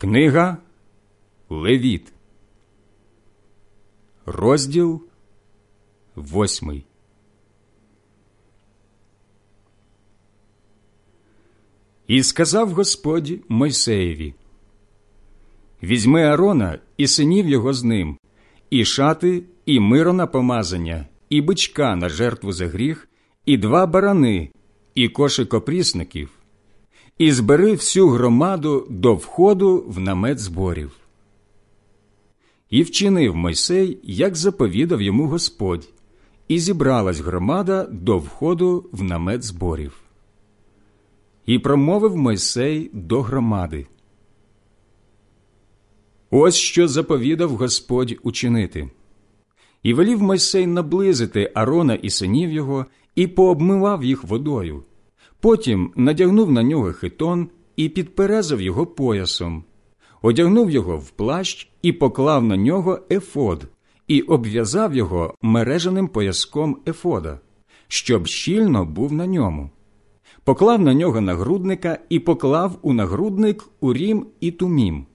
Книга Левіт, розділ восьмий. І сказав Господь Мойсеєві: Візьми Арона і синів його з ним, і шати, і миро на помазання, і бичка на жертву за гріх, і два барани, і кошик опрісників, і збери всю громаду до входу в намет зборів. І вчинив Мойсей, як заповідав йому Господь, і зібралась громада до входу в намет зборів. І промовив Мойсей до громади. Ось що заповідав Господь учинити. І велів Мойсей наблизити Арона і синів його, і пообмивав їх водою. Потім надягнув на нього хитон і підперезав його поясом, одягнув його в плащ і поклав на нього ефод, і обв'язав його мережаним пояском ефода, щоб щільно був на ньому. Поклав на нього нагрудника і поклав у нагрудник урім і тумім,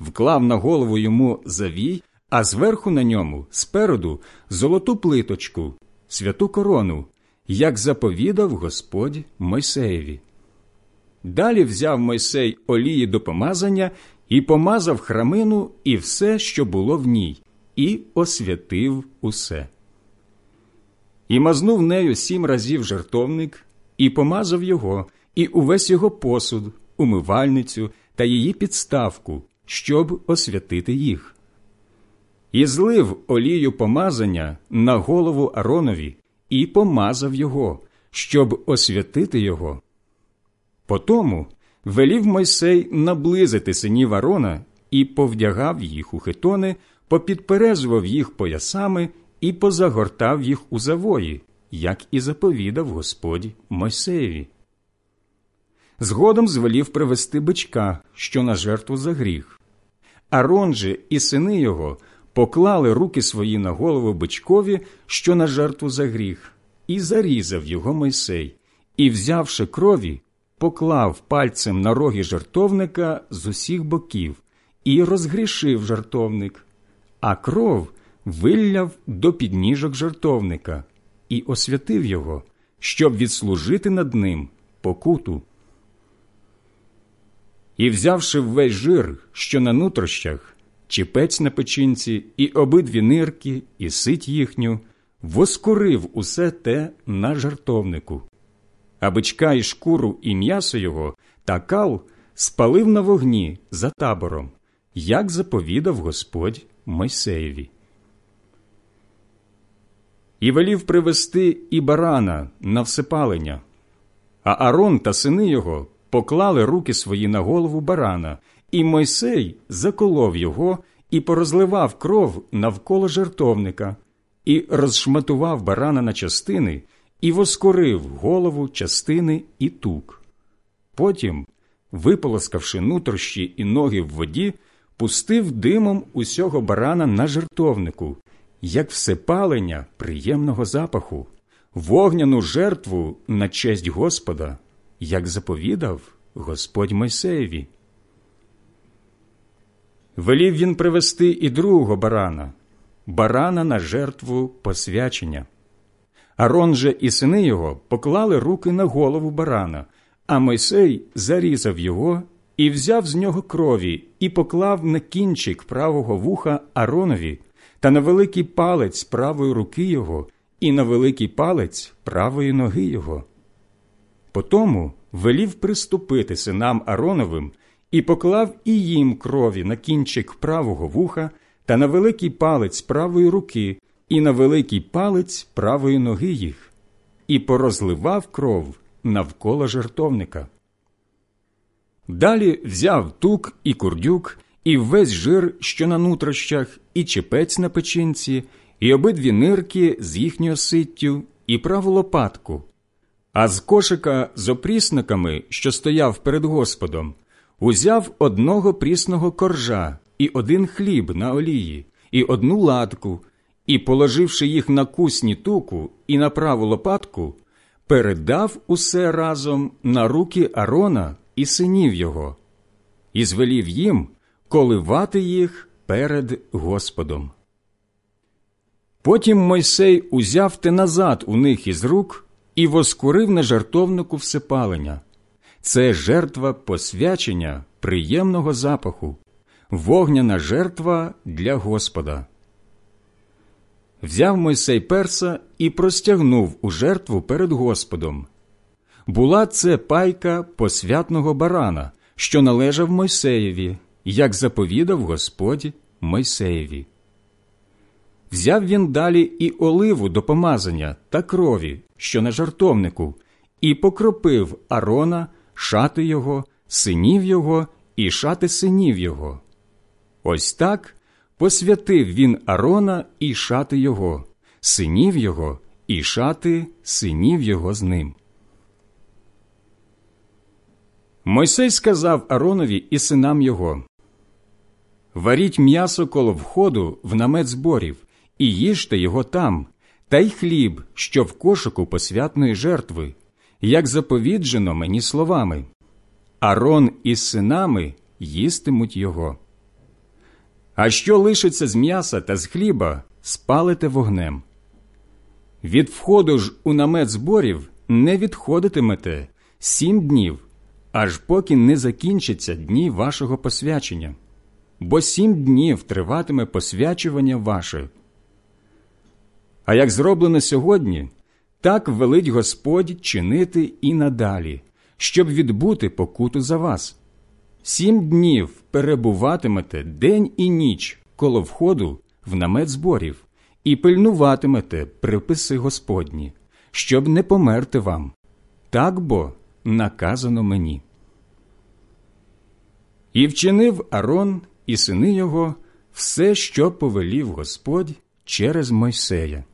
вклав на голову йому завій, а зверху на ньому спереду золоту плиточку, святу корону, як заповідав Господь Мойсеєві. Далі взяв Мойсей олії до помазання і помазав храмину і все, що було в ній, і освятив усе. І мазнув нею сім разів жертовник, і помазав його, і увесь його посуд, умивальницю та її підставку, щоб освятити їх. І злив олію помазання на голову Аронові і помазав його, щоб освятити його. Потому велів Мойсей наблизити синів Арона і повдягав їх у хитони, попідперезував їх поясами і позагортав їх у завої, як і заповідав Господь Мойсеєві. Згодом звелів привести бичка, що на жертву за гріх. Арон же і сини його поклали руки свої на голову бичкові, що на жертву за гріх, і зарізав його Мойсей, і, взявши крові, поклав пальцем на роги жертовника з усіх боків і розгрішив жертовник, а кров вилляв до підніжок жертовника і освятив його, щоб відслужити над ним покуту. І, взявши весь жир, що на нутрощах, чіпець на печінці, і обидві нирки, і сить їхню, воскурив усе те на жартовнику, а бичка і шкуру і м'ясо його та кал спалив на вогні за табором, як заповідав Господь Мойсеєві. І велів привести і барана на всепалення, а Арон та сини його поклали руки свої на голову барана, і Мойсей заколов його і порозливав кров навколо жертовника, і розшматував барана на частини, і воскорив голову, частини і тук. Потім, виполоскавши нутрощі і ноги в воді, пустив димом усього барана на жертовнику, як всепалення приємного запаху, вогняну жертву на честь Господа, як заповідав Господь Мойсеєві. Велів він привести і другого барана, барана на жертву посвячення. Арон же і сини його поклали руки на голову барана, а Мойсей зарізав його і взяв з нього крові і поклав на кінчик правого вуха Аронові та на великий палець правої руки його і на великий палець правої ноги його. Потому велів приступити синам Ароновим і поклав і їм крові на кінчик правого вуха та на великий палець правої руки і на великий палець правої ноги їх, і порозливав кров навколо жертовника. Далі взяв тук і курдюк, і весь жир, що на нутрощах, і чепець на печінці, і обидві нирки з їхньою ситтю, і праву лопатку. А з кошика з опрісниками, що стояв перед Господом, узяв одного прісного коржа і один хліб на олії, і одну ладку, і, положивши їх на кусні туку і на праву лопатку, передав усе разом на руки Арона і синів його. і звелів їм коливати їх перед Господом. Потім Мойсей узяв те назад у них із рук і воскурив на жартовнику всепалення. Це жертва посвячення приємного запаху, вогняна жертва для Господа. Взяв Мойсей перса і простягнув у жертву перед Господом. Була це пайка посвятного барана, що належав Мойсеєві, як заповідав Господь Мойсеєві. Взяв він далі і оливу до помазання та крові, що на жартовнику, і покропив Арона, шати його, синів його і шати синів його. Ось так посвятив він Арона і шати його, синів його і шати синів його з ним. Мойсей сказав Аронові і синам його Варіть м'ясо коло входу в намет зборів, і їжте його там, та й хліб, що в кошику посвятної жертви, як заповіджено мені словами. Арон із синами їстимуть його. А що лишиться з м'яса та з хліба, спалите вогнем. Від входу ж у намет зборів не відходитимете сім днів, аж поки не закінчаться дні вашого посвячення, бо сім днів триватиме посвячування ваше. А як зроблено сьогодні, так велить Господь чинити і надалі, щоб відбути покуту за вас. Сім днів перебуватимете день і ніч коло входу в намет зборів і пильнуватимете приписи Господні, щоб не померти вам. Так бо наказано мені. І вчинив Арон і сини його все, що повелів Господь через Мойсея.